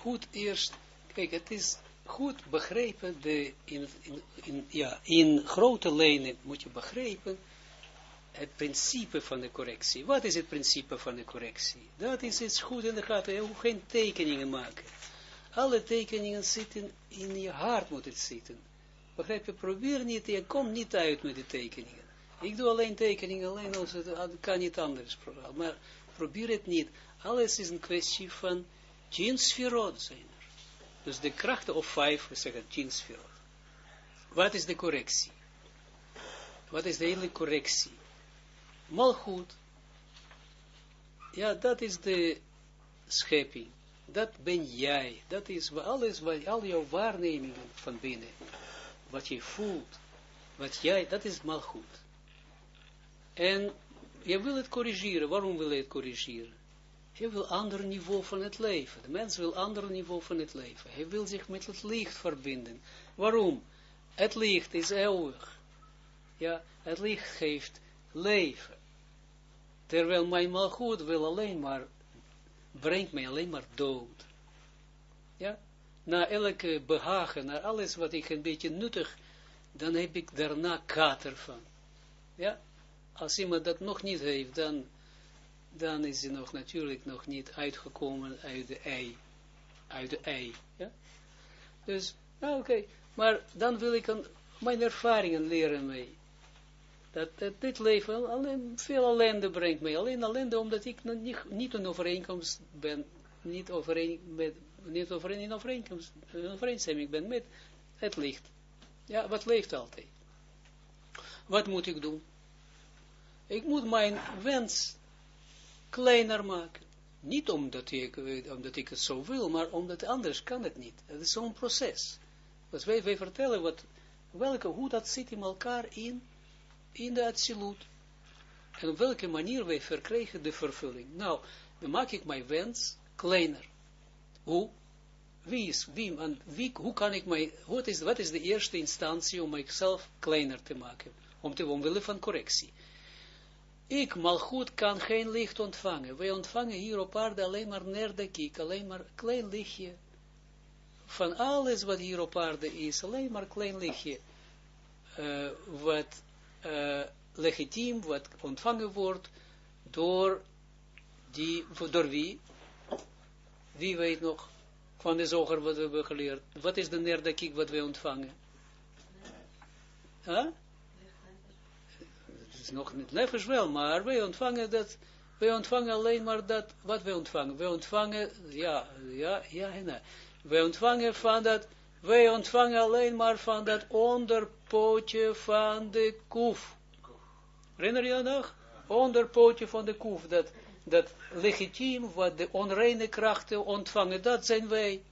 goed eerst, kijk, het is goed begrepen, de, in, in, ja, in grote lijnen moet je begrijpen, het principe van de correctie. Wat is het principe van de correctie? Dat is iets goed in de gaten. Je hoeft geen tekeningen maken. Alle tekeningen zitten in je hart moet het zitten. Begrijp je? Probeer niet, je komt niet uit met de tekeningen. Ik doe alleen tekeningen, alleen als het kan niet anders. Maar probeer het niet. Alles is een kwestie van tien sferot zijn er. Dus de krachten of vijf, we zeggen tien. Wat is de correctie? Wat is de hele correctie? Malchut. Ja, dat is de schepping. Dat ben jij. Dat is alles, wat, al jouw waarnemingen van binnen. Wat je voelt. Wat jij, dat is malchut. En je wil het corrigeren. Waarom wil je het corrigeren? Je wil ander niveau van het leven. De mens wil ander niveau van het leven. Hij wil zich met het licht verbinden. Waarom? Het licht is eeuwig. Ja, het licht geeft leven. Terwijl mijn malgoed wil alleen maar, brengt mij alleen maar dood. Ja, na elke behagen, na alles wat ik een beetje nuttig, dan heb ik daarna kater van. Ja, als iemand dat nog niet heeft, dan, dan is hij nog natuurlijk nog niet uitgekomen uit de ei. Uit de ei. Ja? Dus, nou oké, maar dan wil ik mijn ervaringen leren mee. Dat, dit leven alleen veel ellende brengt mij. Alleen ellende omdat ik niet, niet een overeenkomst ben, niet, overeen, met, niet overeen, in overeenkomst, in overeenstemming ben met het licht. Ja, wat leeft altijd. Wat moet ik doen? Ik moet mijn wens kleiner maken. Niet omdat ik, omdat ik het zo wil, maar omdat anders kan het niet. Het is zo'n proces. Dus wij, wij vertellen wat, welke, hoe dat zit in elkaar in, in de absolute. En op welke manier wij verkrijgen de vervulling. Nou, dan maak ik mijn wens kleiner. Hoe? Wie is, wie, wie, hoe kan ik mij, wat is, wat is de eerste instantie om mijzelf kleiner te maken? Om te omwille van correctie. Ik, goed kan geen licht ontvangen. Wij ontvangen hier op aarde alleen maar nerdekiek, alleen maar klein lichtje. Van alles wat hier op aarde is, alleen maar klein lichtje. Uh, wat uh, legitiem, wat ontvangen wordt door die, door wie? Wie weet nog van de zoger wat we hebben geleerd? Wat is de nerdekiek wat wij ontvangen? Huh? Nog niet nefesh wel, maar wij ontvangen dat, wij ontvangen alleen maar dat, wat wij ontvangen. Wij ontvangen, ja, ja, ja, nee. Wij ontvangen van dat, wij ontvangen alleen maar van dat onderpootje van de koef. Herinner je nog? Onderpootje van de koef, dat, dat legitiem, wat de onreine krachten ontvangen, dat zijn wij.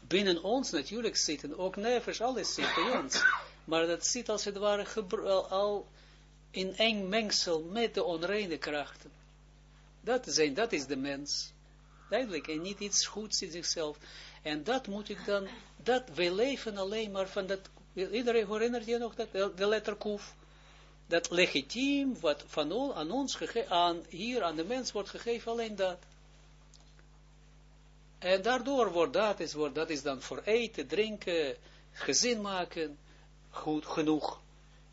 Binnen ons natuurlijk zitten, ook nevers, alles zit bij ons. Maar dat zit als het ware al in eng mengsel met de onreine krachten. Dat, zijn, dat is de mens. Duidelijk, en niet iets goeds in zichzelf. En dat moet ik dan, dat, wij leven alleen maar van dat, iedereen herinnert je nog dat, de letter koef, dat legitiem, wat van al, aan ons gegeven, aan, hier aan de mens wordt gegeven, alleen dat. En daardoor wordt dat, is, wordt, dat is dan voor eten, drinken, gezin maken, goed genoeg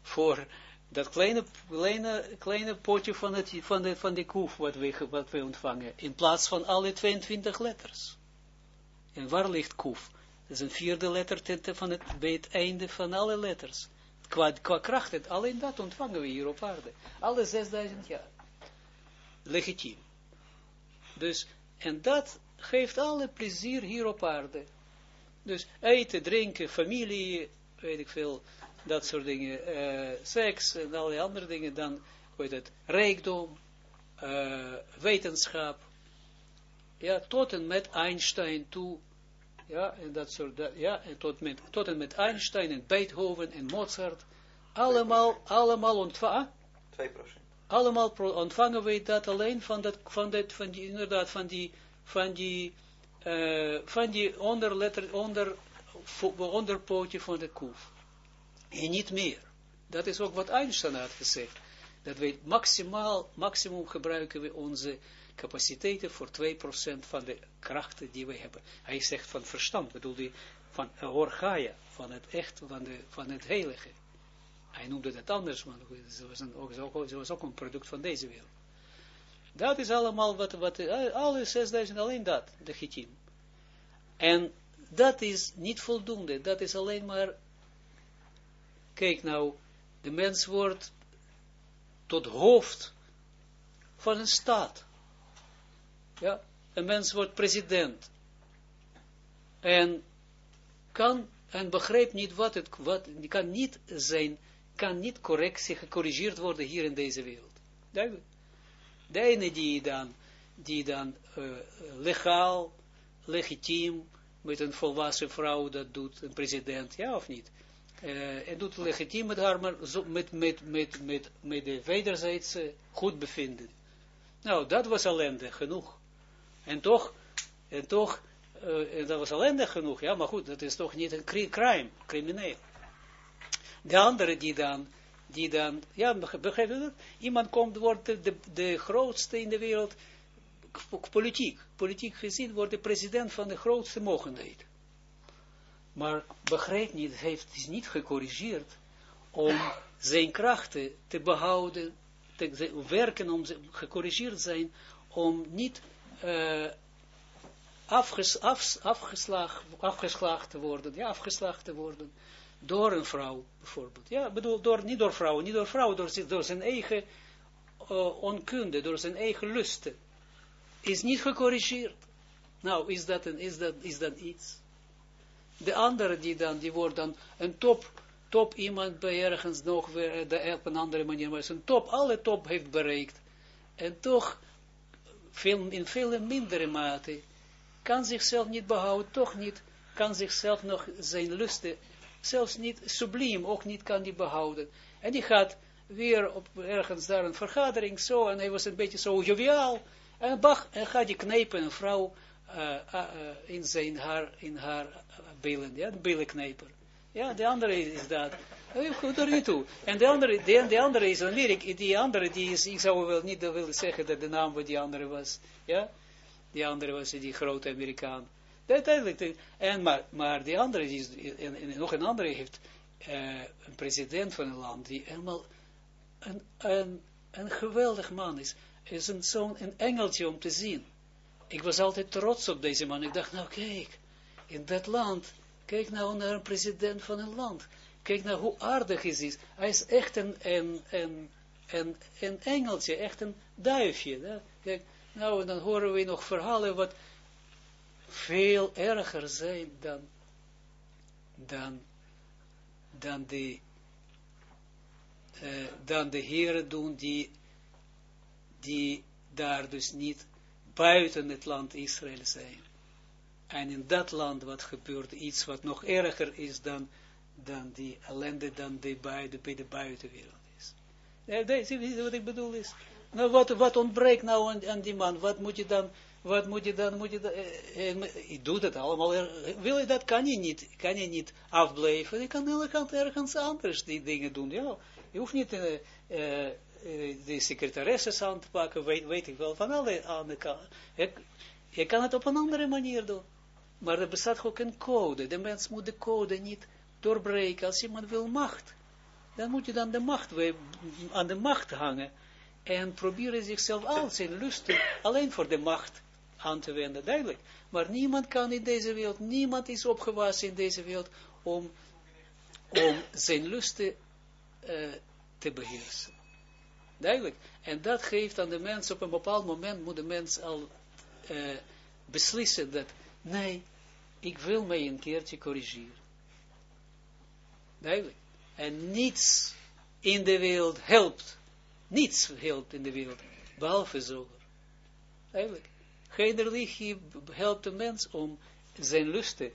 voor dat kleine, kleine, kleine potje van, het, van, de, van koef wat we, wat ontvangen, in plaats van alle 22 letters. En waar ligt koef? Dat is een vierde letter van het, bij het einde van alle letters. Qua, qua kracht, het, alleen dat ontvangen we hier op aarde. Alle 6000 jaar. Legitiem. Dus, en dat geeft alle plezier hier op aarde. Dus eten, drinken, familie, weet ik veel, dat soort dingen, uh, seks en allerlei andere dingen, dan, weet het, rijkdom, uh, wetenschap, ja, tot en met Einstein toe, ja, en dat soort, ja, en tot, met, tot en met Einstein en Beethoven en Mozart, allemaal, allemaal ontvangen, 2%. Allemaal ontvangen wij dat alleen van dat, van dat, van die, inderdaad, van die, van die, uh, van die onderletter, onder, onderpootje van de koef. En niet meer. Dat is ook wat Einstein had gezegd. Dat we maximaal, maximum gebruiken we onze capaciteiten voor 2% van de krachten die we hebben. Hij zegt van verstand, bedoel hij van orgaia, van het echt, van, de, van het heilige. Hij noemde het anders, maar ze was, een, ook, was ook een product van deze wereld. Dat is allemaal wat, wat alle 6000, alleen dat, de gitim. En dat is niet voldoende, dat is alleen maar, kijk nou, de mens wordt tot hoofd van een staat. Ja, een mens wordt president. En kan, en begrijpt niet wat het, wat, kan niet zijn, kan niet correct, gecorrigeerd worden hier in deze wereld. Duidelijk. De ene die dan, die dan uh, legaal, legitiem, met een volwassen vrouw dat doet, een president, ja of niet? Uh, en doet legitiem met haar, met, met, met, met, met de wederzijdse goed bevinden. Nou, dat was ellende genoeg. En toch, en toch, uh, dat was ellendig genoeg, ja, maar goed, dat is toch niet een crime, crimineel. De andere die dan, die dan, ja, begrijp je dat? Iemand komt, wordt de, de, de grootste in de wereld, politiek, politiek gezien, wordt de president van de grootste mogendheid. Maar begrijp niet, heeft is niet gecorrigeerd om zijn krachten te behouden, te werken om gecorrigeerd zijn, om niet uh, afges, af, afgeslagen, te worden, ja, afgeslagen te worden door een vrouw, bijvoorbeeld. Ja, bedoel, door, niet door vrouwen, niet door vrouwen, door, zijn eigen uh, onkunde, door zijn eigen lusten. Is niet gecorrigeerd. Nou, is dat, een, is dat, is dat iets? De andere die dan, die wordt dan een top, top iemand bij ergens nog weer, de, op een andere manier, maar is een top, alle top heeft bereikt. En toch, veel, in veel mindere mate, kan zichzelf niet behouden, toch niet, kan zichzelf nog zijn lusten zelfs niet subliem, ook niet kan die behouden. En die gaat weer op ergens daar een vergadering, zo, en hij was een beetje zo joviaal, en bach, en gaat die knijpen een vrouw uh, uh, in zijn haar, in haar billen, ja, de billenknijper. Ja, de andere is dat. Goed er niet toe. En de andere, de, de andere is Amerika, die andere, die is, ik zou wel niet willen zeggen dat de naam van die andere was, ja, die andere was die grote Amerikaan. Uiteindelijk, en maar, maar die andere, die en, en, nog een andere heeft uh, een president van een land, die helemaal een, een, een geweldig man is, is een zo'n een engeltje om te zien. Ik was altijd trots op deze man. Ik dacht, nou kijk, in dat land, kijk nou naar een president van een land. Kijk nou hoe aardig hij is. Hij is echt een, een, een, engeltje, echt een duifje. Hè? Kijk, nou, dan horen we nog verhalen wat veel erger zijn dan, dan, dan, de, uh, dan de heren doen die, die daar dus niet buiten het land Israël zijn. En in dat land wat gebeurt iets wat nog erger is dan, dan die ellende dan die bij, de, bij de buitenwereld is. Ja, deze, wat ik bedoel is. Nou, wat, wat ontbreekt nou aan, aan die man? Wat moet je dan wat moet je dan, moet je eh, eh, ik doe dat allemaal, wil je dat, kan je niet, kan je niet afblijven, je kan heel ergens anders die dingen doen, ja, je hoeft niet uh, uh, de secretaresses aan te pakken, weet, ik wel, van alle aan je, je kan het op een andere manier doen, maar er bestaat ook een code, de mens moet de code niet doorbreken, als iemand wil macht, dan moet je dan de macht, aan de macht hangen, en proberen zichzelf al zijn lusten alleen voor de macht aan te wenden, duidelijk. Maar niemand kan in deze wereld, niemand is opgewassen in deze wereld om, om zijn lusten uh, te beheersen. Duidelijk. En dat geeft aan de mens, op een bepaald moment moet de mens al uh, beslissen dat, nee, ik wil mij een keertje corrigeren. Duidelijk. En niets in de wereld helpt. Niets helpt in de wereld, behalve zoger. Eigenlijk. Geen religie helpt de mens om zijn lusten,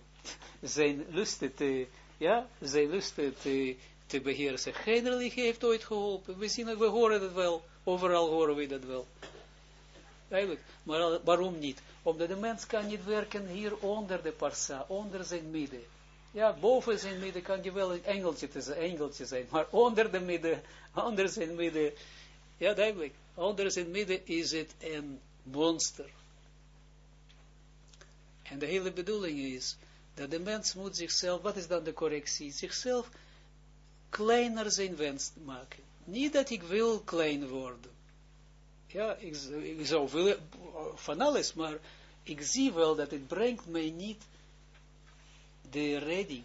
zijn lusten te, ja, zijn lusten te, te beheersen. Geen religie heeft ooit geholpen. We zien we horen het wel. Overal horen we dat wel. Eigenlijk. Maar waarom niet? Omdat de mens kan niet werken hier onder de parsa, onder zijn midden. Ja, boven zijn midden kan je wel een engeltje, te, engeltje zijn, maar onder de midden, onder zijn midden, ja duidelijk, onder zijn midden is het een monster. En de hele bedoeling is, dat de mens moet zichzelf, wat is dan de correctie? Zichzelf kleiner zijn wens maken. Niet dat ik wil klein worden. Ja, ik, zou willen van alles, maar ik zie wel dat het brengt mij niet de redding.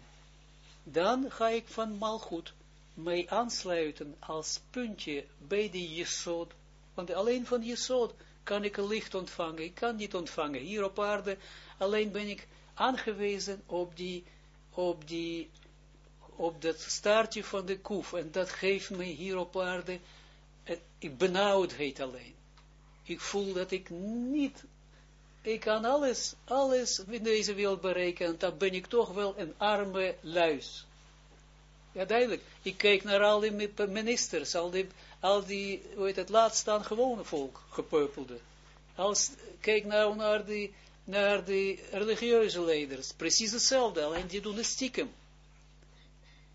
Dan ga ik van malgoed mij aansluiten als puntje bij de jesod. Want alleen van jesod kan ik licht ontvangen. Ik kan niet ontvangen. Hier op aarde alleen ben ik aangewezen op die, op die, op dat staartje van de koef. En dat geeft mij hier op aarde, ik benauwdheid alleen. Ik voel dat ik niet, ik kan alles, alles in deze wereld bereiken. En dan ben ik toch wel een arme luis. Ja, duidelijk. Ik kijk naar al die ministers, al die, al die hoe heet het, laat staan gewone volk, gepeupelde. Als, kijk nou naar die, naar de religieuze leiders. Precies hetzelfde, alleen die doen het stiekem.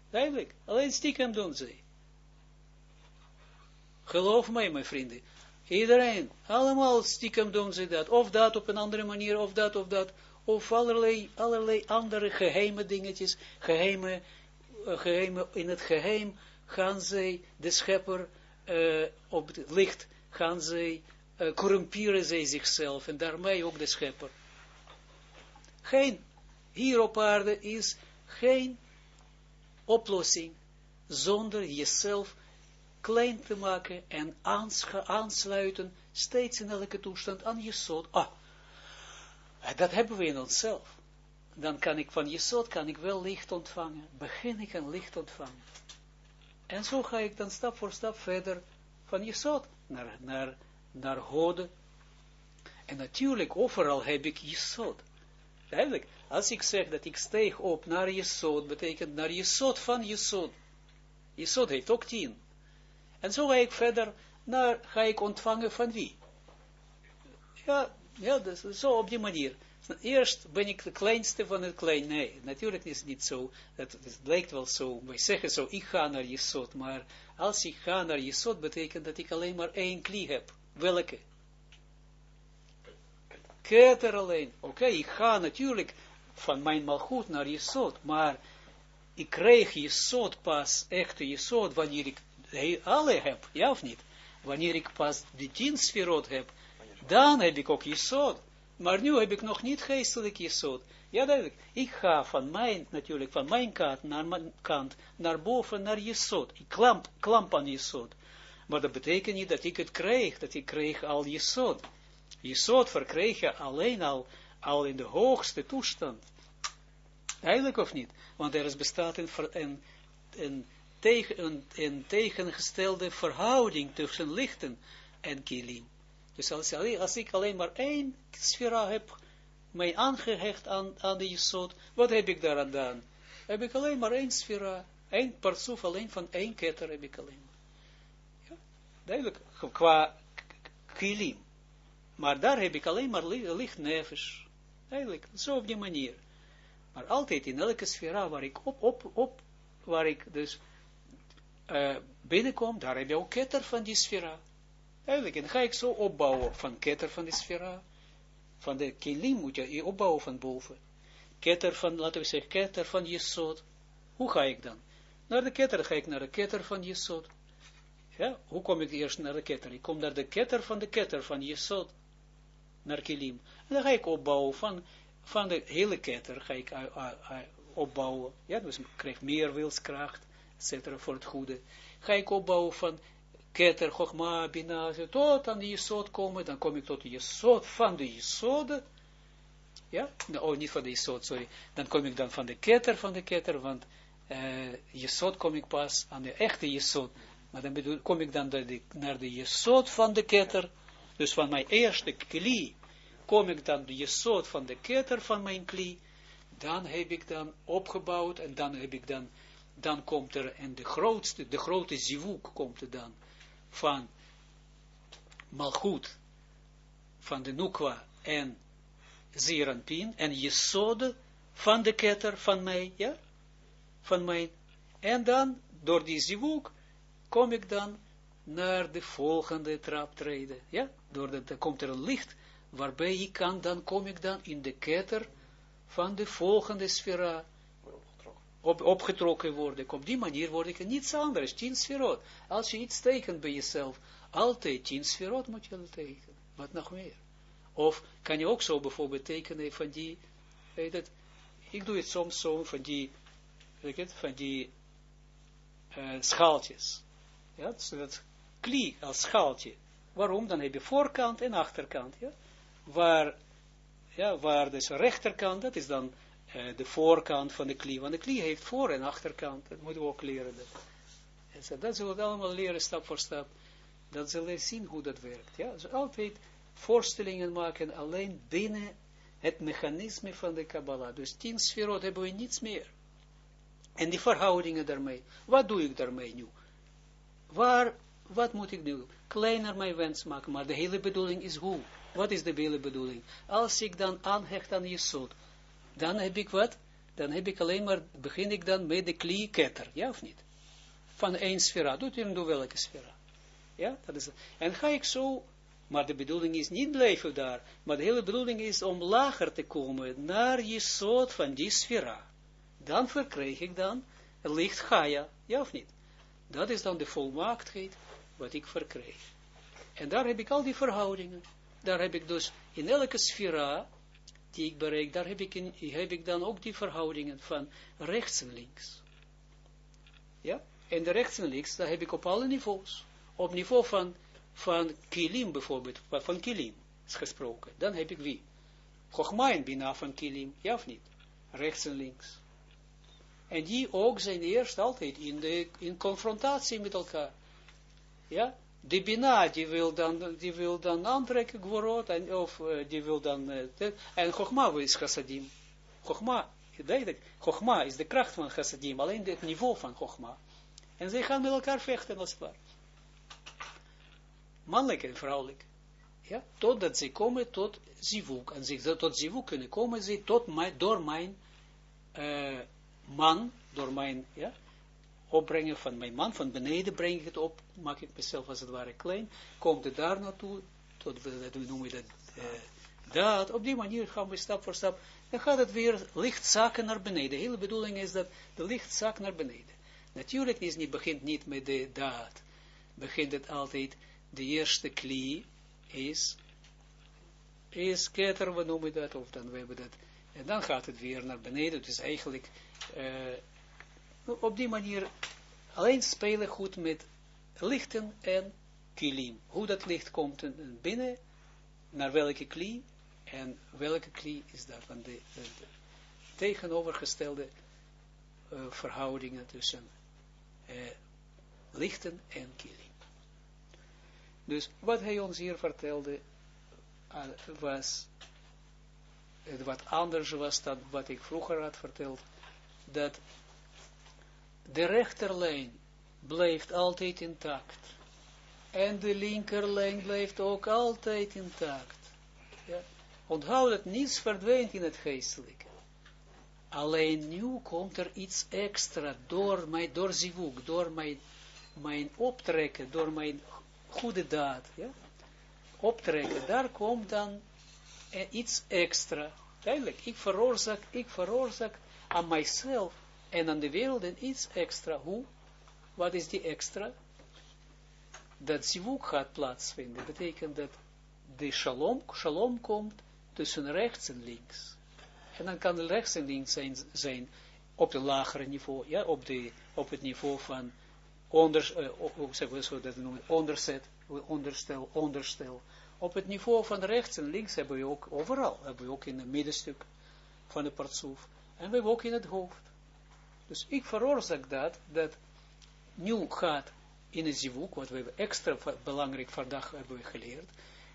Duidelijk, alleen stiekem doen ze. Geloof mij, mijn vrienden. Iedereen, allemaal stiekem doen ze dat. Of dat op een andere manier, of dat, of dat. Of allerlei, allerlei andere geheime dingetjes, geheime, uh, geheime, in het geheim gaan zij de schepper uh, op het licht, gaan zij, uh, corrumperen zij zichzelf en daarmee ook de schepper. Geen, hier op aarde is geen oplossing zonder jezelf klein te maken en aansluiten steeds in elke toestand aan je soort. Ah, dat hebben we in onszelf. Dan kan ik van je soort, kan ik wel licht ontvangen. Begin ik een licht ontvangen. En zo ga ik dan stap voor stap verder van je soort naar, naar, naar Hode. En natuurlijk, overal heb ik je soort. Eigenlijk, als ik zeg dat ik steeg op naar je zoot, betekent naar je zoot van je zoot. Je zoot heeft ook tien. En zo ga ik verder naar, ga ik ontvangen van wie? Ja, ja dus, zo op die manier. Eerst ben ik de kleinste van het klein. Nee, natuurlijk is het niet zo. Het, het lijkt wel zo. Wij zeggen zo, ik ga naar je zoot. Maar als ik ga naar je zoot, betekent dat ik alleen maar één klie heb. Welke? keter alleen. Oké, ik ga natuurlijk van mijn malgoed naar Jesod, maar ik krijg Jesod pas, echte Jesod, wanneer ik alle heb, ja of niet? Wanneer ik pas de tien sferot heb, dan heb ik ook Jesod. Maar nu heb ik nog niet geestelijk Jesod. Ja, duidelijk. Ik ga van mijn, natuurlijk, van mijn kant naar mijn kant, naar boven, naar Jesod. Ik klamp, klamp aan Jesod. Maar dat betekent niet dat ik het krijg, dat ik krijg al Jesod. Jesod verkreeg je alleen al, al in de hoogste toestand. Eigenlijk of niet? Want er is bestaat een, een, een, tegen, een, tegengestelde verhouding tussen lichten en kilim. Dus als, ik alleen maar één sfera heb, mij aangehecht aan, aan de wat heb ik daar aan gedaan? Heb ik alleen maar één sfera, één partsoef, alleen van één ketter heb ik alleen maar. Ja, duidelijk, qua kilim. Maar daar heb ik alleen maar licht nevers. Eigenlijk, zo op die manier. Maar altijd in elke sfera waar ik op, op, op, waar ik dus uh, binnenkom, daar heb je ook ketter van die sfera. Eigenlijk, en ga ik zo opbouwen van ketter van die sfera. Van de kilim moet je opbouwen van boven. Ketter van, laten we zeggen, ketter van Jesod. Hoe ga ik dan? Naar de ketter ga ik naar de ketter van Jesod. Ja, hoe kom ik eerst naar de ketter? Ik kom naar de ketter van de ketter van Jesod naar kilim. En dan ga ik opbouwen van, van de hele ketter, ga ik opbouwen. Ja, dus ik krijg meer wilskracht, etc. voor het goede. Ga ik opbouwen van ketter, chogma, bina, tot aan de jesot komen, dan kom ik tot de jesot van de jesode. Ja, oh, niet van de jesot, sorry. Dan kom ik dan van de ketter van de ketter, want uh, jesot kom ik pas aan de echte jesot. Maar dan bedoel, kom ik dan de, naar de jesot van de ketter, dus van mijn eerste kli, kom ik dan de jesot van de keter van mijn kli, dan heb ik dan opgebouwd, en dan heb ik dan, dan komt er, en de grootste, de grote zivuk komt er dan, van malchut, van de nukwa en ziranpin, en jesode van de keter van mij, ja, van mij, en dan, door die zivuk, kom ik dan naar de volgende trap treden. Ja, doordat er komt er een licht, waarbij ik kan, dan kom ik dan in de ketter van de volgende sfera op, opgetrokken worden. Op die manier word ik niets anders, tien sferot. Als je iets tekent bij jezelf, altijd tien sferot moet je tekenen. Wat nog meer? Of kan je ook zo bijvoorbeeld tekenen van die, weet het, ik doe het soms zo van die, weet het, van die uh, schaaltjes. Ja, zo dat klie als schaaltje. Waarom? Dan heb je voorkant en achterkant. Ja? Waar, ja, waar dus rechterkant, dat is dan uh, de voorkant van de klie. Want de klie heeft voor- en achterkant. Dat moeten we ook leren. Dat, en dat zullen we allemaal leren, stap voor stap. Dan zullen we zien hoe dat werkt. Ja? Dus altijd voorstellingen maken alleen binnen het mechanisme van de Kabbalah. Dus tien sferot hebben we niets meer. En die verhoudingen daarmee. Wat doe ik daarmee nu? Waar, wat moet ik nu? Kleiner mijn wens maken, maar de hele bedoeling is hoe? Wat is de hele bedoeling? Als ik dan aanhecht aan Jesod, dan heb ik wat? Dan heb ik alleen maar, begin ik dan met de klie-ketter, ja of niet? Van één sfera, doet u door welke sfera? Ja, dat is, en ga ik zo, maar de bedoeling is niet blijven daar, maar de hele bedoeling is om lager te komen naar Jesod van die sfera. Dan verkrijg ik dan licht Gaia, ja of niet? Dat is dan de volmaaktheid wat ik verkrijg. En daar heb ik al die verhoudingen. Daar heb ik dus in elke sfera die ik bereik, daar heb ik, heb ik dan ook die verhoudingen van rechts en links. Ja? En de rechts en links, daar heb ik op alle niveaus. Op niveau van, van kilim bijvoorbeeld, van kilim is gesproken. Dan heb ik wie? Chogma en van kilim, ja of niet? Rechts en links. En die ook zijn eerst altijd in, de, in confrontatie met elkaar. Ja, de Bina, die wil dan, die wil dan aantrekken, Gvorot, en, of uh, die wil dan, uh, en is chassadim. Chogma, duidelijk, Chogma is de kracht van chassadim, alleen het niveau van Chogma. En zij gaan met elkaar vechten, als het ware. Mannelijk en vrouwelijk. Ja, totdat ze komen tot zivuk. En ze tot zivuk kunnen komen ze tot mijn, door mijn uh, man, door mijn, ja, opbrengen van mijn man, van beneden breng ik het op, maak ik mezelf als het ware klein, komt het daar naartoe, tot, dat we noemen dat, uh, dat, op die manier gaan we stap voor stap, dan gaat het weer licht zakken naar beneden. De hele bedoeling is dat de licht zakt naar beneden. Natuurlijk is niet, begint niet met de daad, begint het altijd, de eerste klie is, is ketter, we noemen dat, of dan we dat, en dan gaat het weer naar beneden, dus eigenlijk, uh, op die manier, alleen spelen goed met lichten en kilim. Hoe dat licht komt binnen, naar welke klie, en welke klie is daarvan de, de, de tegenovergestelde uh, verhoudingen tussen uh, lichten en kilim. Dus wat hij ons hier vertelde, uh, was wat anders was dan wat ik vroeger had verteld, dat de rechterlijn blijft altijd intact. En de linkerlijn blijft ook altijd intact. Ja? Onthoud dat niets verdwijnt in het geestelijke. Alleen nu komt er iets extra door mijn, door door mijn, mijn optrekken, door mijn goede daad. Ja? Optrekken, daar komt dan iets extra. Duidelijk, ik veroorzaak, ik veroorzaak aan mijzelf en aan de wereld en iets extra. Hoe? Wat is die extra? Dat zivuk gaat plaatsvinden. Dat betekent dat de shalom, shalom komt tussen rechts en links. En dan kan de rechts en links zijn, zijn op het lagere niveau, ja, op, de, op het niveau van onder, zo dat noemen, onderzet, onderstel, onderstel. Op het niveau van rechts en links hebben we ook overal, hebben we ook in het middenstuk van de partsoef, en we hebben ook in het hoofd. Dus ik veroorzaak dat, dat nu gaat in het zivuk, wat we extra belangrijk vandaag hebben geleerd,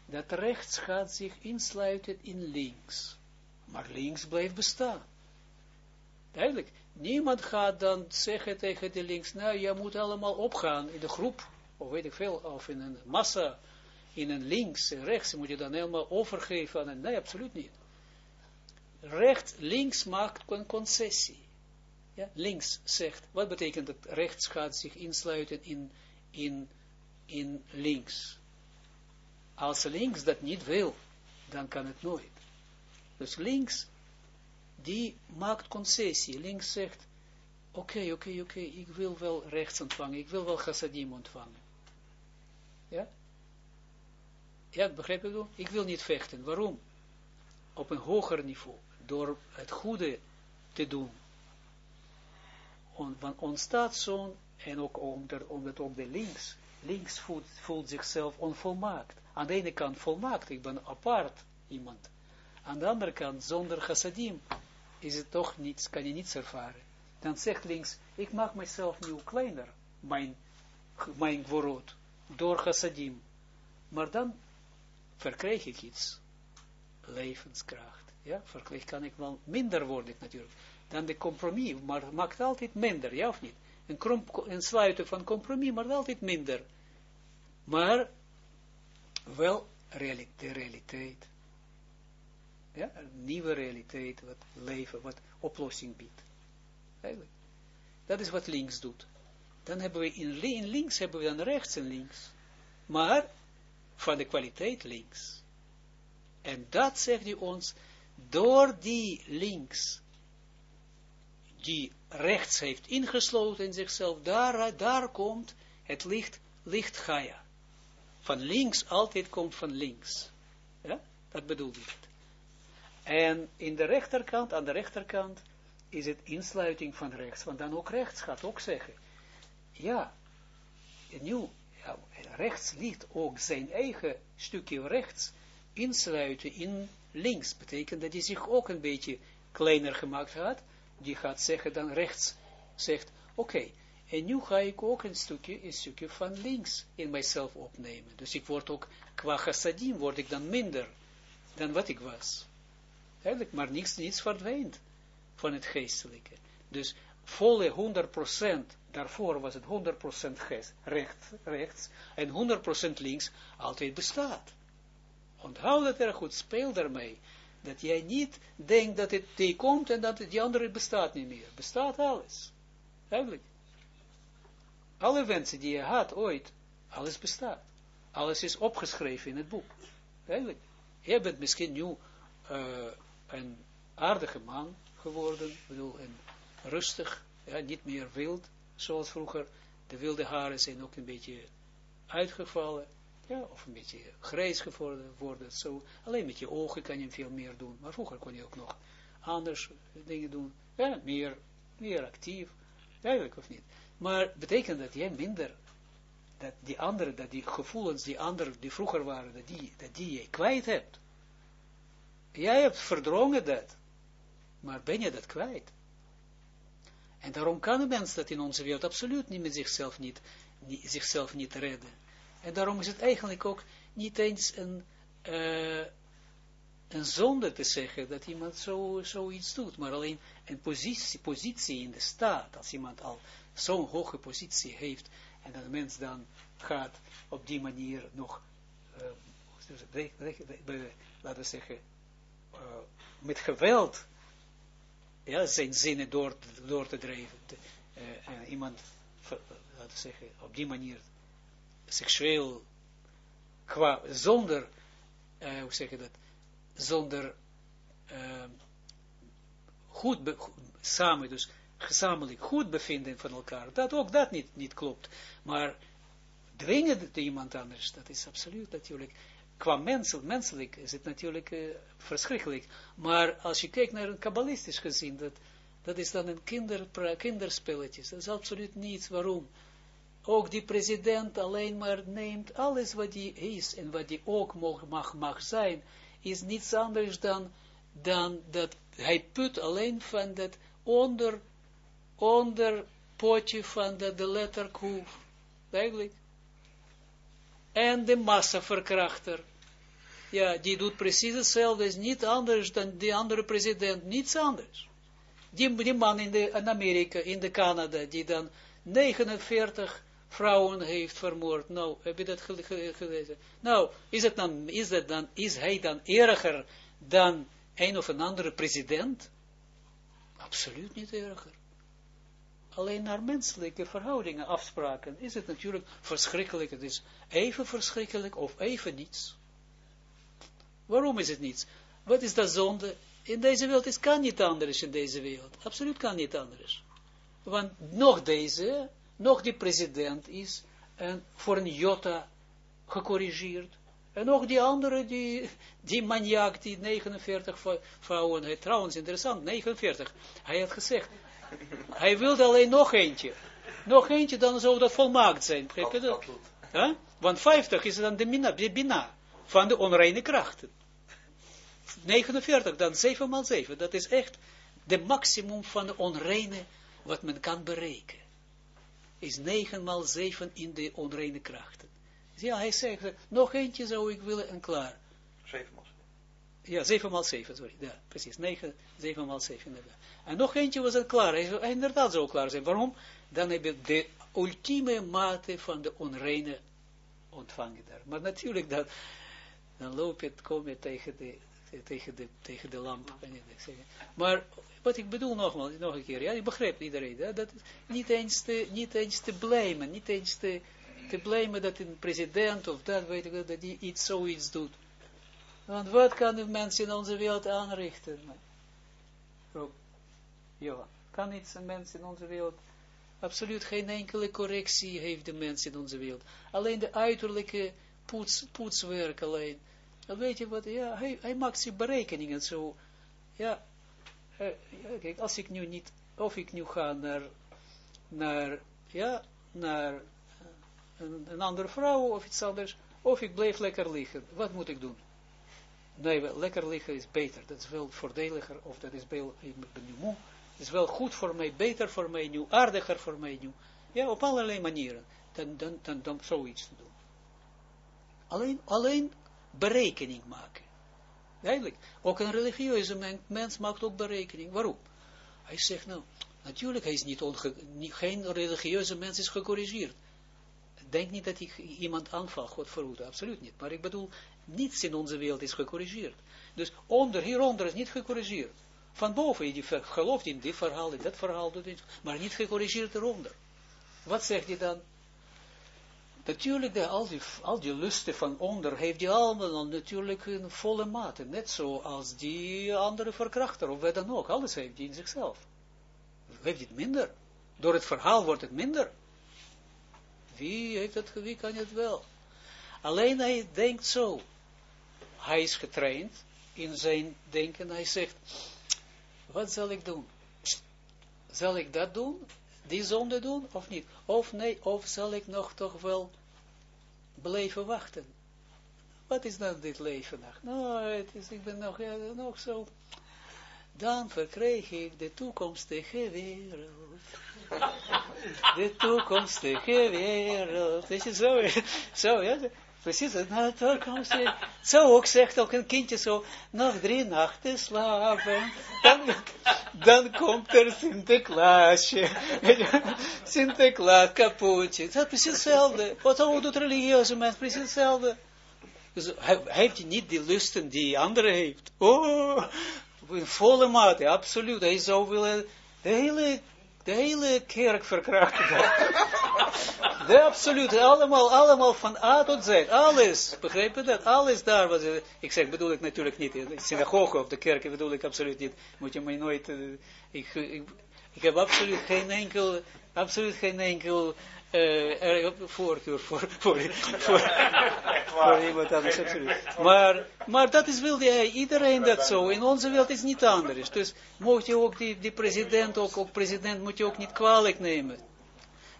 dat rechts gaat zich insluiten in links. Maar links blijft bestaan. Duidelijk, niemand gaat dan zeggen tegen de links, nou, je moet allemaal opgaan in de groep, of weet ik veel, of in een massa, in een links en rechts, moet je dan helemaal overgeven aan een, nee, absoluut niet. Rechts, links maakt een concessie. Links zegt, wat betekent dat rechts gaat zich insluiten in, in, in links. Als links dat niet wil, dan kan het nooit. Dus links, die maakt concessie. Links zegt, oké, oké, oké, ik wil wel rechts ontvangen, ik wil wel chassadim ontvangen. Ja? Ja, begrijp je? Ik wil niet vechten. Waarom? Op een hoger niveau. Door het goede te doen. Want ontstaat zo'n, en ook omdat, ook de links, links voelt, zichzelf onvolmaakt. Aan de ene kant volmaakt, ik ben apart iemand. Aan de andere kant, zonder chassadim, is het toch niets, kan je niets ervaren. Dan zegt links, ik maak mezelf nu kleiner, mijn, mijn door chassadim. Maar dan verkrijg ik iets, levenskracht. Ja, verkrijg kan ik wel minder worden natuurlijk. Dan de compromis, maar maakt altijd minder, ja of niet? Een, sluiten van compromis, maar altijd minder. Maar wel de realiteit. Ja, een nieuwe realiteit, wat leven, wat oplossing biedt. Eigenlijk. Dat is wat links doet. Dan hebben we in, in links, hebben we dan rechts en links. Maar van de kwaliteit links. En dat zegt hij ons, door die links, die rechts heeft ingesloten in zichzelf, daar, daar komt het licht, licht Gaia. Van links, altijd komt van links. Ja, dat bedoel ik. En in de rechterkant, aan de rechterkant, is het insluiting van rechts. Want dan ook rechts gaat ook zeggen, ja, nu, ja, rechts ligt ook zijn eigen stukje rechts insluiten in links. Betekent dat hij zich ook een beetje kleiner gemaakt had. Die gaat zeggen dan rechts, zegt, oké, en nu ga ik ook een stukje, een stukje van links in mijzelf opnemen. Dus ik word ook, qua chassadim word ik dan minder dan wat ik was. Eigenlijk, maar niets, niets verdwijnt van het geestelijke. Dus volle 100%, daarvoor was het 100% geest, rechts, rechts en 100% links altijd bestaat. Onthoud dat er goed, speel daarmee. Dat jij niet denkt dat het die komt en dat die andere bestaat niet meer. Bestaat alles. Eigenlijk. Alle wensen die je had ooit, alles bestaat. Alles is opgeschreven in het boek. Eigenlijk. Je bent misschien nu uh, een aardige man geworden, bedoel, en rustig, ja, niet meer wild, zoals vroeger. De wilde haren zijn ook een beetje uitgevallen, ja, of een beetje grijs geworden, worden, zo. Alleen met je ogen kan je veel meer doen, maar vroeger kon je ook nog anders dingen doen, ja, meer, meer actief, eigenlijk of niet. Maar betekent dat jij minder, dat die andere, dat die gevoelens, die andere, die vroeger waren, dat die, dat die je kwijt hebt. Jij hebt verdrongen dat, maar ben je dat kwijt? En daarom kan een mens dat in onze wereld absoluut niet met zichzelf niet, niet zichzelf niet redden. En daarom is het eigenlijk ook niet eens een, uh, een zonde te zeggen dat iemand zo, zoiets doet, maar alleen een positie, positie in de staat, als iemand al zo'n hoge positie heeft, en dat mens dan gaat op die manier nog, uh, laten we zeggen, uh, met geweld ja, zijn zinnen door, door te drijven. uh, iemand, laten we zeggen, op die manier seksueel, qua, zonder, uh, hoe zeg je dat, zonder uh, goed, samen, dus gezamenlijk goed bevinden van elkaar, dat ook dat niet, niet klopt. Maar dwingen iemand anders, dat is absoluut natuurlijk, qua menselijk, menselijk is het natuurlijk uh, verschrikkelijk. Maar als je kijkt naar een kabbalistisch gezin, dat, dat is dan een kinder, kinderspelletje. Dat is absoluut niets. Waarom? Ook die president alleen maar neemt alles wat hij is en wat hij ook mag, mag, zijn, is niets anders dan, dan dat hij put alleen van dat onder, onder potje van de, de letter Q. Eigenlijk. En de massaverkrachter. Ja, die doet precies hetzelfde, is niet anders dan die andere president, niets anders. Die, die man in, de, in Amerika, in de Canada, die dan 49 vrouwen heeft vermoord. Nou, heb je dat gelezen? Nou, is, het dan, is, dat dan, is hij dan erger dan een of een andere president? Absoluut niet erger. alleen naar menselijke verhoudingen, afspraken, is het natuurlijk verschrikkelijk. Het is even verschrikkelijk of even niets. Waarom is het niets? Wat is dat zonde? In deze wereld is kan niet anders in deze wereld. Absoluut kan niet anders. Want nog deze, nog die president is en voor een jota gecorrigeerd. En nog die andere, die, die maniak, die 49 vrouwen heeft. Trouwens, interessant, 49. Hij had gezegd, hij wilde alleen nog eentje. Nog eentje, dan zou dat volmaakt zijn. Begrijp je dat? Huh? Want 50 is dan de mina, de bina van de onreine krachten. 49, dan 7 maal 7. Dat is echt de maximum van de onreine wat men kan berekenen. Is 9 maal 7 in de onreine krachten. Ja, hij zegt, nog eentje zou ik willen en klaar. 7 maal 7. Ja, 7 maal 7, sorry. Ja, precies. 9, 7 maal 7 inderdaad. En nog eentje was het klaar. Hij zou inderdaad zo klaar zijn. Waarom? Dan heb je de ultieme mate van de onreine ontvangen daar. Maar natuurlijk, dan, dan loop je, kom je tegen de, tegen de, tegen de lamp. Maar wat ik bedoel nogmaals, nog een keer, ja, ik begrijp iedereen, hè, dat niet eens te, niet eens te blamen, niet eens te, te blamen dat een president of dat, weet ik dat die iets zoiets doet. Want wat kan de mensen in onze wereld aanrichten? Ja, kan iets een mens in onze wereld, absoluut geen enkele correctie heeft de mens in onze wereld. Alleen de uiterlijke poets, poetswerk alleen. Weet je wat, ja, hij, hij maakt zijn berekeningen zo, ja, uh, kijk, als ik nu niet, of ik nu ga naar, naar, ja, naar uh, een, een, andere vrouw of iets anders, of ik blijf lekker liggen, wat moet ik doen? Nee, lekker liggen is beter, dat is wel voordeliger, of dat is wel, ik ben nu moe, is wel goed voor mij, beter voor mij nu, aardiger voor mij nu. Ja, op allerlei manieren. Dan, dan, dan, dan zoiets te doen. Alleen, alleen berekening maken. Eigenlijk, ook een religieuze mens maakt ook berekening. Waarom? Hij zegt nou, natuurlijk, hij is niet, geen religieuze mens is gecorrigeerd. Denk niet dat ik iemand aanval, God verhoede, absoluut niet. Maar ik bedoel, niets in onze wereld is gecorrigeerd. Dus onder, hieronder is niet gecorrigeerd. Van boven, je gelooft in dit verhaal, in dat verhaal, maar niet gecorrigeerd eronder. Wat zegt hij dan? Natuurlijk, de, al, die, al die lusten van onder heeft hij allemaal natuurlijk een volle mate. Net zoals die andere verkrachter, of wat dan ook. Alles heeft hij in zichzelf. Heeft het minder. Door het verhaal wordt het minder. Wie heeft het, wie kan het wel? Alleen hij denkt zo. Hij is getraind in zijn denken. Hij zegt, wat zal ik doen? Zal ik dat doen? Die zonde doen of niet? Of nee, of zal ik nog toch wel blijven wachten? Wat is dan dit leven? Nou, het is, ik ben nog, ja, nog zo. Dan verkreeg ik de toekomstige wereld. De toekomstige wereld. Weet je, zo, zo ja. Precies, nou, toekomst. Zo ook zegt ook een kindje zo, nog drie nachten slapen. Dan, dan komt er Sinterklaasje. Sinterklaas, kapootje. Dat is precies hetzelfde. Wat ook doet religieuze mens, precies hetzelfde. Dus hij, heeft niet die lusten die andere heeft. Oh, in volle mate, absoluut. Hij zou willen de hele de hele kerk verkrachten. De absolute, allemaal, allemaal van A tot Z, alles, begrijp je dat? Alles daar, was, ik zeg, bedoel ik natuurlijk niet, in de synagoge of de kerk bedoel ik absoluut niet, moet je mij nooit, uh, ik, ik, ik, heb absoluut geen enkel, absoluut geen enkel uh, voorkeur voor, voor, voor, voor iemand anders, absoluut. Maar, maar dat is wilde hij, iedereen dat zo. In onze wereld is niet anders. Dus moet je ook die, die president, ook, ook president moet je ook niet kwalijk nemen.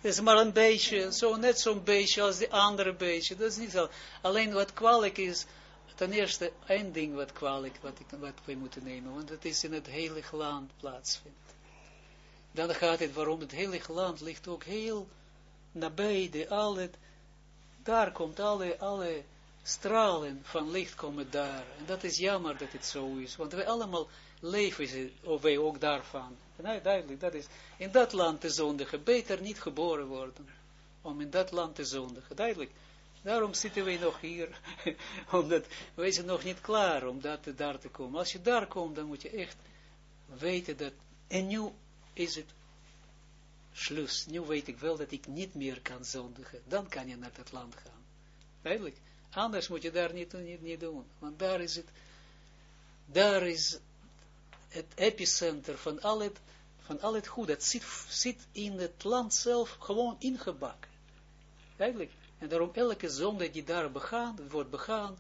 Het is maar een beetje, zo net zo'n beetje als die andere beetje. Dat is niet zo. Alleen wat kwalijk is, ten eerste één ding wat kwalijk, wat, ik, wat we moeten nemen, want het is in het heilige land plaatsvindt. Dan gaat het waarom het heilige land ligt ook heel nabij de alle, daar komt alle, alle stralen van licht komen daar. En dat is jammer dat het zo is, want wij allemaal leven, of wij ook daarvan. Duidelijk, dat is, in dat land te zondigen, beter niet geboren worden, om in dat land te zondigen, duidelijk. Daarom zitten wij nog hier, omdat wij zijn nog niet klaar om daar te komen. Als je daar komt, dan moet je echt weten dat, en nu is het slus, nu weet ik wel dat ik niet meer kan zondigen, dan kan je naar het land gaan. Eigenlijk, anders moet je daar niet, niet, niet doen, want daar is het, daar is het epicenter van al het, van al het goed, dat zit, zit in het land zelf gewoon ingebakken. Eigenlijk, en daarom elke zonde die daar begaan, wordt begaan,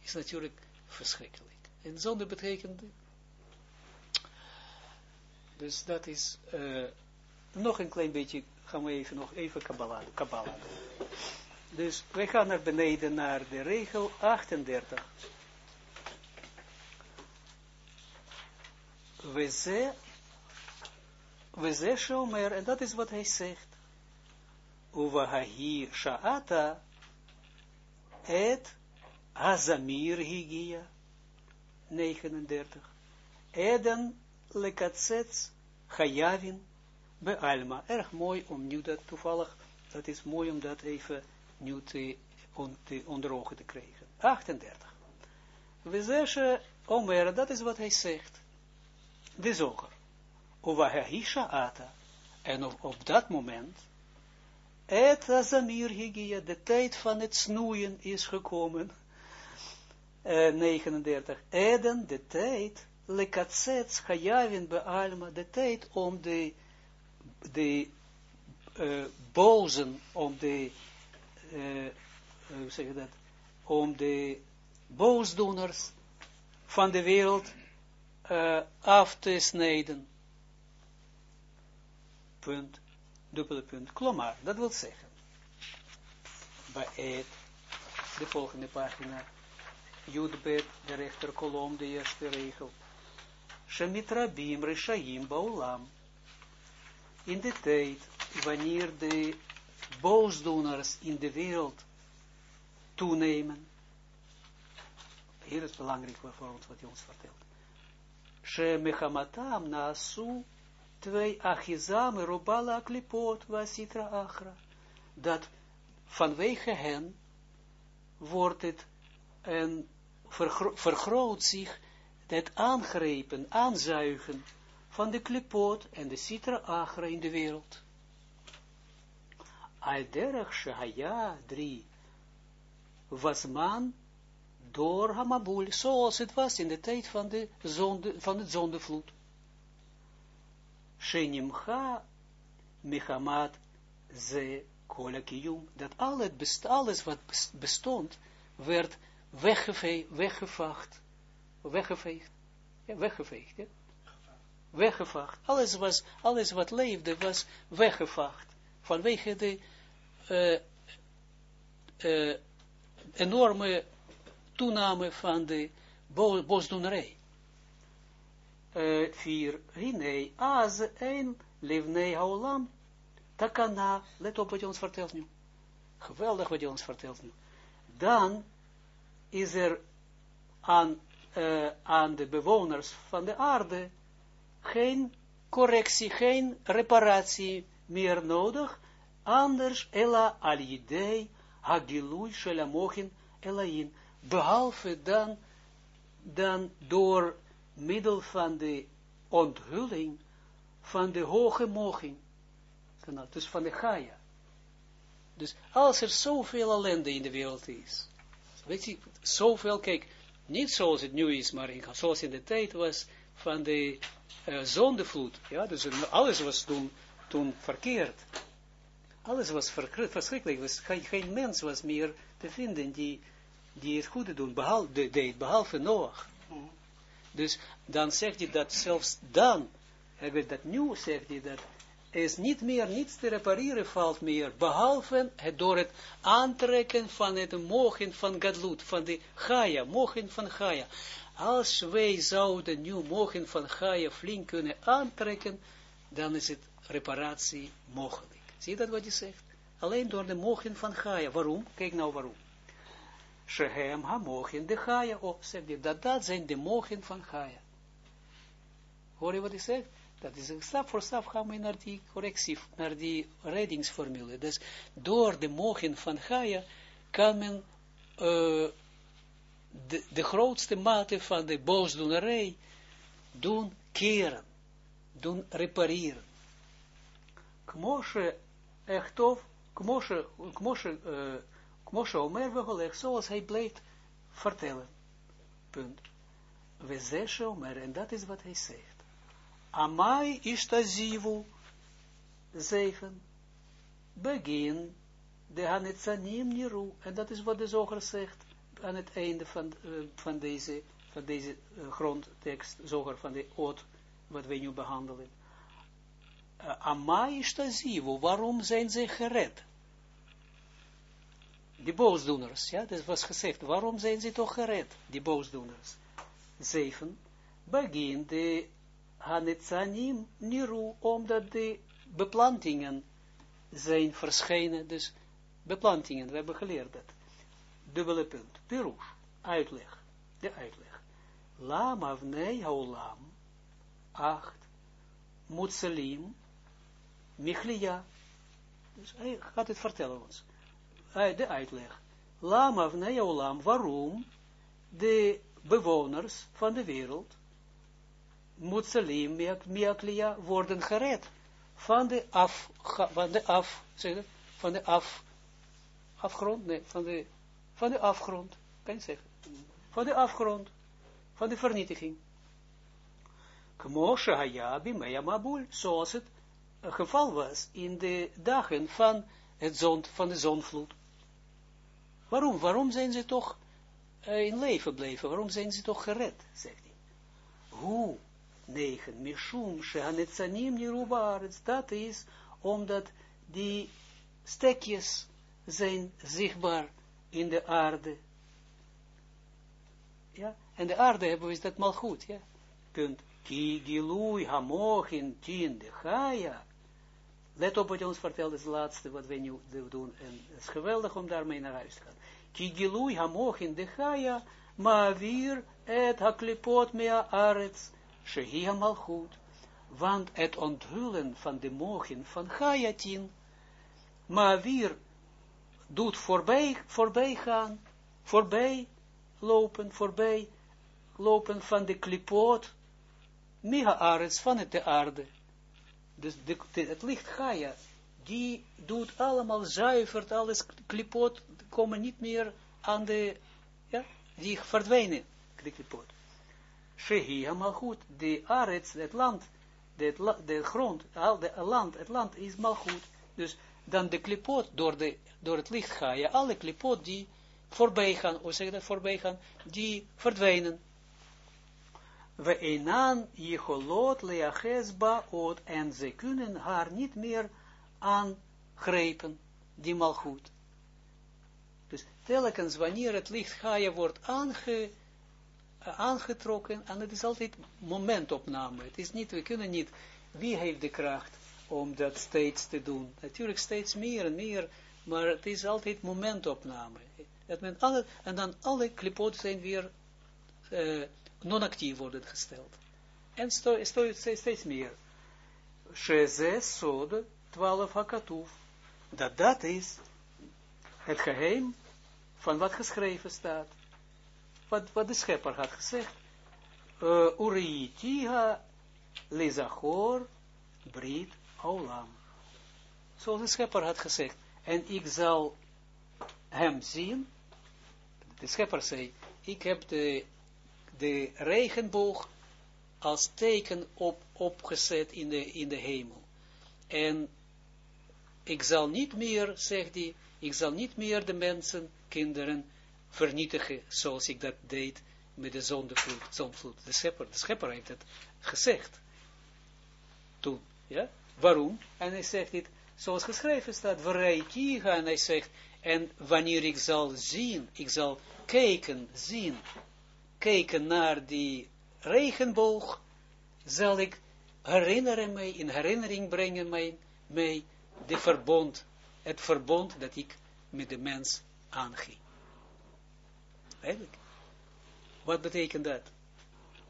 is natuurlijk verschrikkelijk. En zonde betekent, dus dat is, uh, nog een klein beetje, gaan we even nog even Kabbalah. Dus wij gaan naar beneden naar de regel 38. We ze, we ze shomer, en dat is wat hij zegt. Uvahahi sha'ata et azamir higia. 39. Eden lekatsets chayavin Alma. Erg mooi om nu dat toevallig, dat is mooi om dat even nu te, on, te onder ogen te krijgen. 38. We zeggen, Omer, dat is wat hij zegt. De zoger. Uwahahisha ata. En op, dat moment, et azamir higia, de tijd van het snoeien is gekomen. Uh, 39. Eden, de tijd, lekatsets, chayavin bealma, de tijd om de de uh, bozen, om de, uh, hoe zeg je dat, om de boosdoeners van de wereld uh, af te snijden. Punt, dubbele punt, klomar, dat wil zeggen, bij het, de volgende pagina, Judbet, de rechterkolom, de eerste regel, Shemitrabim, Rishaim, Baulam, in de tijd wanneer de boosdoeners in de wereld toenemen. Hier is belangrijk voor ons wat hij ons vertelt. She mechamatam naasu twee achizame robala klipot wasitra achra. Dat vanwege hen wordt het en vergroot zich het aangrepen, aanzuigen van de klipot en de citra agra in de wereld. Alderach Shahaya 3 was man door Hamabul, zoals het was in de tijd van, de zonde, van het zondevloed. Shenimcha Mechamat ze kolakiyum, dat al alles wat bestond, werd weggeveegd, weggevaagd, weggeveegd, ja, weggeveegd, weggevaagd. Alles, was, alles wat leefde was weggevaagd. Vanwege de uh, uh, enorme toename van de bo bosdoenerij. Uh, vier, Hine, az een levnei haolam, takana, let op wat je ons vertelt nu. Geweldig wat je ons vertelt nu. Dan is er aan, aan de bewoners van de aarde geen correctie, geen reparatie meer nodig, anders ella al idei hagilui shelamochin elain, behalve dan, dan door middel van de onthulling van de hoge moching, dus van de Gaia. Dus als er zoveel ellende in de wereld is, weet je, zoveel, kijk, niet zoals het nu is, maar zoals in de tijd was van de uh, zondevloed. Ja, dus alles was toen, toen verkeerd. Alles was verschrikkelijk. Was, geen, geen mens was meer te vinden die, die het goede doen, behalve, deed, behalve Noach. Dus dan zegt hij dat zelfs dan, dat nu zegt hij dat, is niet meer niets te repareren valt meer, behalve het door het aantrekken van het mogen van Gadlut, van de Gaia, mogen van Gaia als wij zouden nu mogen van Gaia flink kunnen aantrekken, dan is het reparatie mogelijk. Zie je dat wat je zegt? Alleen door de mogen van Gaia. Waarom? Kijk nou waarom. Shehem ha mogen de Gaia op, zegt hij. Dat, dat zijn de mogen van Gaia. Hoor je wat hij zegt? Dat is stap voor stap gaan we naar die correctie, naar die reddingsformule. Dus door de mogen van Gaia kan men uh, de, de grootste mate van de boosdoenerij doen keren, doen repareren. Kmoshe echtov, Kmoshe, Kmoshe, uh, Kmoshe Omer Veholeg, zoals hij blijft vertellen. Punt. We zeshe Omer, en dat is wat hij zegt. Amai ishtazivu, zeven, begin, de Hanetzanim Niru, en dat is wat de zoger zegt, aan het einde van, uh, van deze, van deze uh, grondtekst, zoger van de oot, wat wij nu behandelen. Uh, Amai ishtazivu, waarom zijn ze gered? die boosdoeners, ja, dat was gezegd, waarom zijn ze toch gered, die boosdoeners? Zeven, begin de Hanetzanim Niru, omdat de beplantingen zijn verschenen, dus beplantingen, we hebben geleerd dat. Dubbele punt, Pirush, uitleg, de uitleg. Lam avnei haolam, acht, Mutsalim, Michlia, dus hij gaat het vertellen ons de uitleg. Lama vnei olam, waarom? De bewoners van de wereld, Mutsalim miaklia, worden gered van de af, van de af, zeg van de af, afgrond, nee, van de, van de afgrond, kan je zeggen, van de afgrond, van de vernietiging. Kmoshe hayabi mea mabul, zoals het geval was in de dagen van, het zon, van de zonvloed. Waarom? Waarom zijn ze toch uh, in leven gebleven? Waarom zijn ze toch gered? Zegt hij. Hoe? 9. Mishum shehanetzanim nirubaarets. Dat is omdat die stekjes zijn zichtbaar in de aarde. Ja, en de aarde hebben we dat mal goed, ja. Punt. Ki gilui hamochin tien de chaya. Let op wat je ons vertelt, is het laatste wat we nu doen. En het is geweldig om daarmee naar huis te gaan. Kigilui hamochin de chaya, ma vir et haklipot mea arets, shehi malchut. Want het onthullen van de mochin van Gayatin, ma vir doet voorbij, voorbij gaan, voorbij lopen, voorbij lopen van de klipot, miha arets van het de aarde. Dus het licht Gaia, die doet allemaal, zuivert alles, klipot, komen niet meer aan de, ja, die verdwijnen, de klipot. Shehi goed, de arets, het land, de, de grond, al de land, het land is mal goed. Dus dan de klipot, door, de, door het licht Gaia, alle klipot die voorbij gaan, hoe zeg je dat, voorbij gaan, die verdwijnen we einan jecholot leaches baot, en ze kunnen haar niet meer aangrijpen, die malgoed. Dus telkens wanneer het licht Gaia wordt aange, aangetrokken, en het is altijd momentopname. Het is niet, we kunnen niet, wie heeft de kracht om dat steeds te doen? Natuurlijk steeds meer en meer, maar het is altijd momentopname. Dat men alle, en dan alle klipoten zijn weer uh, non-actief worden gesteld. En steeds, steeds meer. Sheze sode 12 hakatuf. Dat dat is het geheim van wat geschreven staat. Wat, wat de schepper had gezegd. Uh, Uriitiha lizachor brit aulam. Zoals de schepper had gezegd. En ik zal hem zien. De schepper zei, ik heb de de regenboog als teken op, opgezet in de, in de hemel. En ik zal niet meer, zegt hij, ik zal niet meer de mensen, kinderen, vernietigen, zoals ik dat deed met de zondevloed, zonvloed. De schepper, de schepper heeft het gezegd. Toen, ja. Waarom? En hij zegt dit, zoals geschreven staat, Vareikiga, en hij zegt, en wanneer ik zal zien, ik zal kijken, zien, kijken naar die regenboog, zal ik herinneren mij, in herinnering brengen mij, mij de verbond, het verbond dat ik met de mens aanging. Eigenlijk. Wat betekent dat?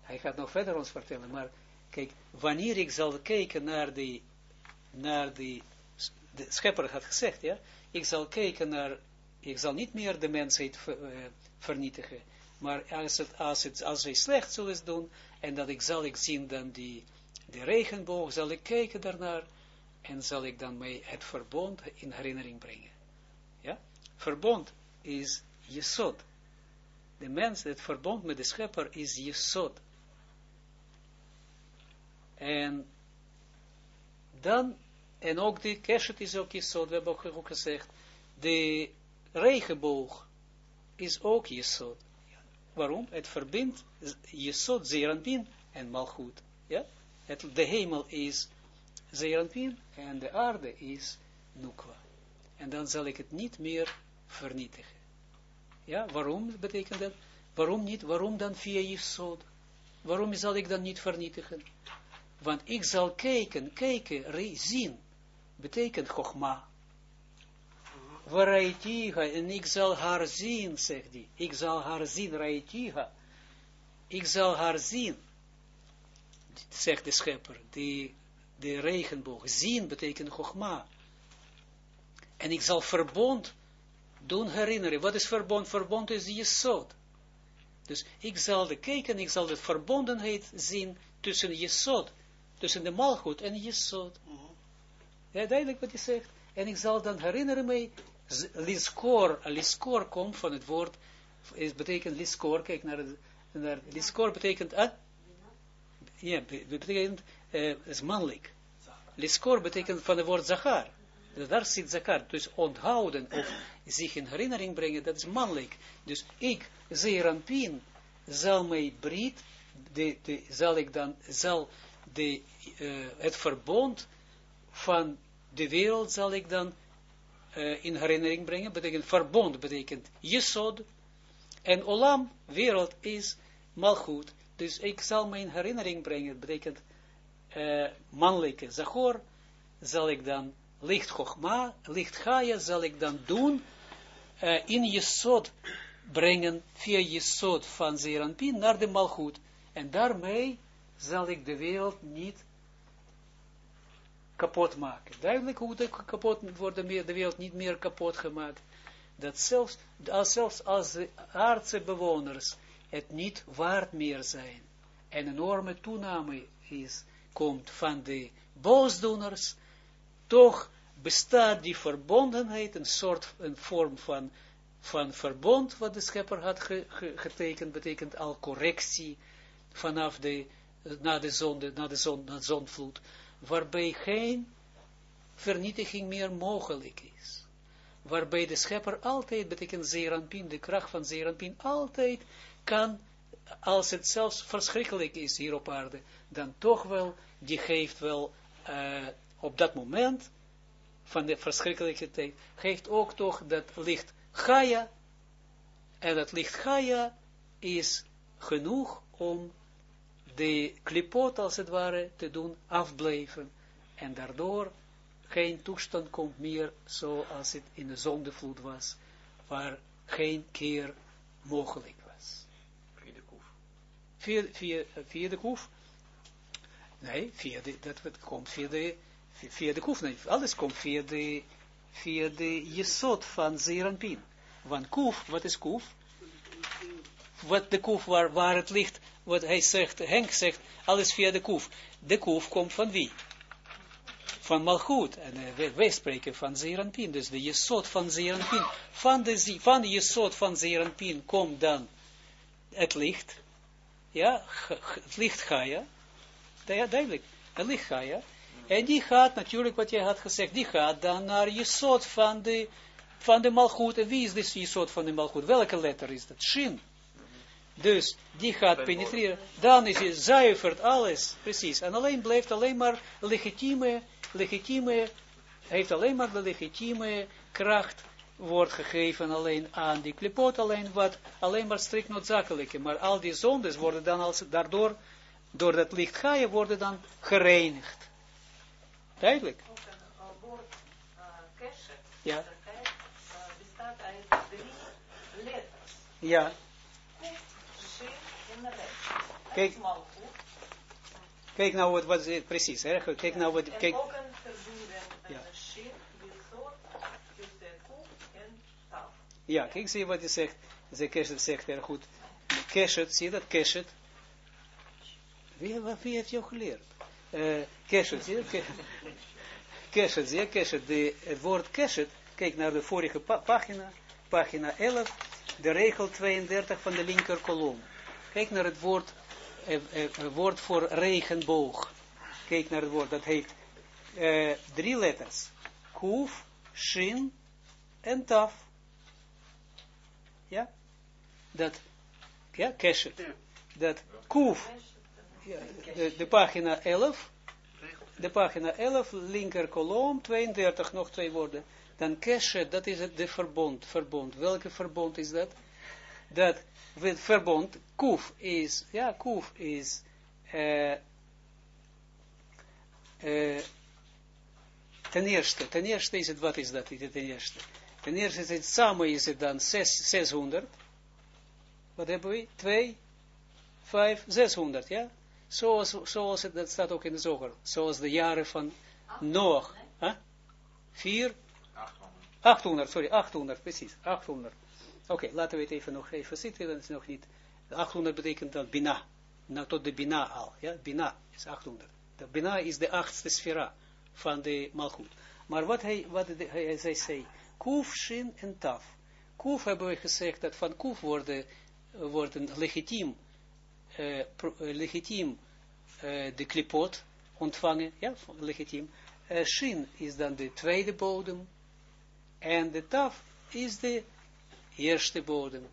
Hij gaat nog verder ons vertellen, maar kijk, wanneer ik zal kijken naar die, naar die, de schepper had gezegd, ja, ik zal kijken naar, ik zal niet meer de mensheid uh, vernietigen, maar als, het, als, het, slecht zullen doen, en dat ik zal ik zien dan die, de regenboog, zal ik kijken daarnaar, en zal ik dan mij het verbond in herinnering brengen. Ja? Verbond is Jesod. De mens, het verbond met de schepper is Jesod. En dan, en ook de keshet is ook Jesod, we hebben ook gezegd, de regenboog is ook Jesod. Waarom? Het verbindt Jesod, Zeranpin en Malchut. Ja? Het, de hemel is Zeranpin en de aarde is Nukwa. En dan zal ik het niet meer vernietigen. Ja, waarom betekent dat? Waarom niet? Waarom dan via Jesod? Waarom zal ik dan niet vernietigen? Want ik zal kijken, kijken, zien, betekent Chogma. Varaitiha, en ik zal haar zien, zegt hij. Ik zal haar zien, Raitiha. Ik zal haar zien, zegt de schepper, die, de regenboog. Zien betekent Chogma. En ik zal verbond doen herinneren. Wat is verbond? Verbond is Jesod. Dus ik zal de kijken, ik zal de verbondenheid zien tussen Jesod, tussen de malgoed en Jesod. Ja, duidelijk wat hij zegt. En ik zal dan herinneren mij, liskor, liskor komt van het woord, is, betekent liskor, kijk naar, naar liskor betekent, ah, ja, betekent, uh, is mannelijk. Liskor betekent van het woord zachar. Dus daar zit zakar. Dus onthouden of zich in herinnering brengen, dat is mannelijk. Dus ik, Zeerampien, zal mij breed, de, zal ik dan, zal de, uh, het verbond van de wereld zal ik dan uh, in herinnering brengen. Betekent verbond, betekent Jesod. En Olam, wereld, is malgoed. Dus ik zal mij in herinnering brengen, betekent uh, mannelijke Zachor, zal ik dan licht Chogma, licht Gaia zal ik dan doen, uh, in Jesod brengen, via Jesod van Zeranpin naar de Malchut. En daarmee zal ik de wereld niet kapot maken. Duidelijk hoe de kapot wordt de wereld niet meer kapot gemaakt. Dat zelfs als, zelfs als de aardse bewoners het niet waard meer zijn. En enorme toename is, komt van de boosdoeners, toch bestaat die verbondenheid, een soort, een vorm van, van verbond, wat de schepper had getekend, betekent al correctie, vanaf de, na de zonde, na de zon, na de zonvloed, waarbij geen vernietiging meer mogelijk is. Waarbij de schepper altijd, betekent Zeranpin, de kracht van Zeranpin, altijd kan, als het zelfs verschrikkelijk is hier op aarde, dan toch wel, die geeft wel uh, op dat moment van de verschrikkelijke tijd, geeft ook toch dat licht Gaia, en dat licht Gaia is genoeg om de klipot als het ware te doen afblijven, en daardoor geen toestand komt meer zoals het in de zondevloed was, waar geen keer mogelijk was. Via de koef. Via, via, via de koef? Nee, via de, dat komt via de via de kuf, nee, alles komt via de, via de jesot van Zeranpin. Want kuf, wat is kuf? Wat de kuf, waar, waar het ligt, wat hij zegt, Henk zegt, alles via de kuf. De kuf komt van wie? Van Malchut. En uh, wij, spreken van Zeranpin, dus de jesot van Zeranpin. Van de, van de jesot van Zeranpin komt dan het licht. Ja, het licht ga je. Ja, duidelijk. Het licht ga je. En die gaat natuurlijk, wat jij had gezegd, die gaat dan naar je soort van de, van de malgoed. En wie is dus je soort van de malgoed? Welke letter is dat? Shin. Dus die gaat penetreren. Dan is het zuivert alles. Precies. En alleen blijft alleen maar legitieme, legitieme, heeft alleen maar de legitieme kracht wordt gegeven alleen aan die klipot, alleen wat, alleen maar strikt noodzakelijke. Maar al die zondes worden dan als, daardoor, door dat licht je worden dan gereinigd. Duidelijk. Ook een woord uh, ja. uh, bestaat uit drie letters. Ja. Kuf, shin en resh. Kijk. Kijk nou wat, wat is precies, hè? Kijk nou wat, kijk. En ook een verbinden ja. shin, jesot, tussen kuf en taf. Ja, kijk, zie wat hij zegt. Ze Keshet zegt er goed. Keshet, zie je dat? Keshet. Wie, wie heeft jou geleerd? uh, Keshet, zie je? Keshet, zie je, Keshet, de, het woord Keshet, kijk naar de vorige pa pagina, pagina 11, de regel 32 van de linker kolom. Kijk naar het woord, eh, eh, woord voor regenboog. Kijk naar het woord, dat heet eh, drie letters. Kuf, Shin en Taf. Ja? Dat, ja, Keshet. Dat Kuf, ja, de, de pagina 11, de pagina 11, linker kolom, 32, nog twee woorden. Dan keshet, dat is het de verbond, verbond. Welke verbond is dat? Dat het verbond, kuf is, ja, kuf is, uh, uh, ten eerste, ten eerste is het, wat is dat, ten eerste? Ten eerste is het, samen is het dan 6, 600. Wat hebben we? 2, 5, 600, ja? Zoals, zoals het, dat staat ook in de zoger. Zoals de jaren van Noach. Huh? 4? 800. sorry, 800, precies, 800. Oké, laten we het even nog even zitten, dat is nog niet. 800 betekent dan Bina. Nou, tot de Bina al, ja, Bina is 800. De Bina is de achtste sfera van de Malchut. Maar wat hij, wat hij, hij zei, Kuf, Shin en Taf. Kuf hebben we gezegd dat van Kuf worden, worden legitiem uh, legitiem uh, de klipot ontvangen, ja, legitiem. Uh, shin is dan de tweede bodem en de taf is de eerste bodem.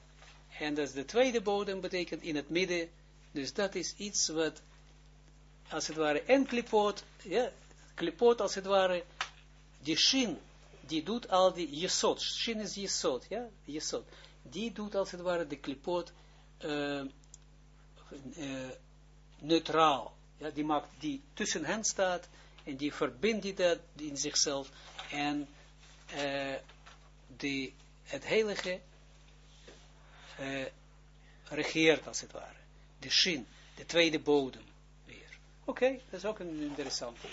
En dat is de tweede bodem betekent in het midden, dus dat is iets wat, als het ware, en klipot, ja, klipot als het ware, die shin, die doet al die jesot, shin is jesot, ja, jesot, die doet als het ware de klipot, uh, uh, neutraal. Ja, die maakt, die tussen hen staat en die verbindt die dat in zichzelf en uh, het heilige uh, regeert, als het ware. De shin, de tweede bodem weer. Oké, dat is ook een interessante.